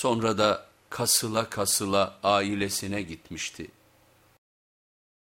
Sonra da kasıla kasıla ailesine gitmişti.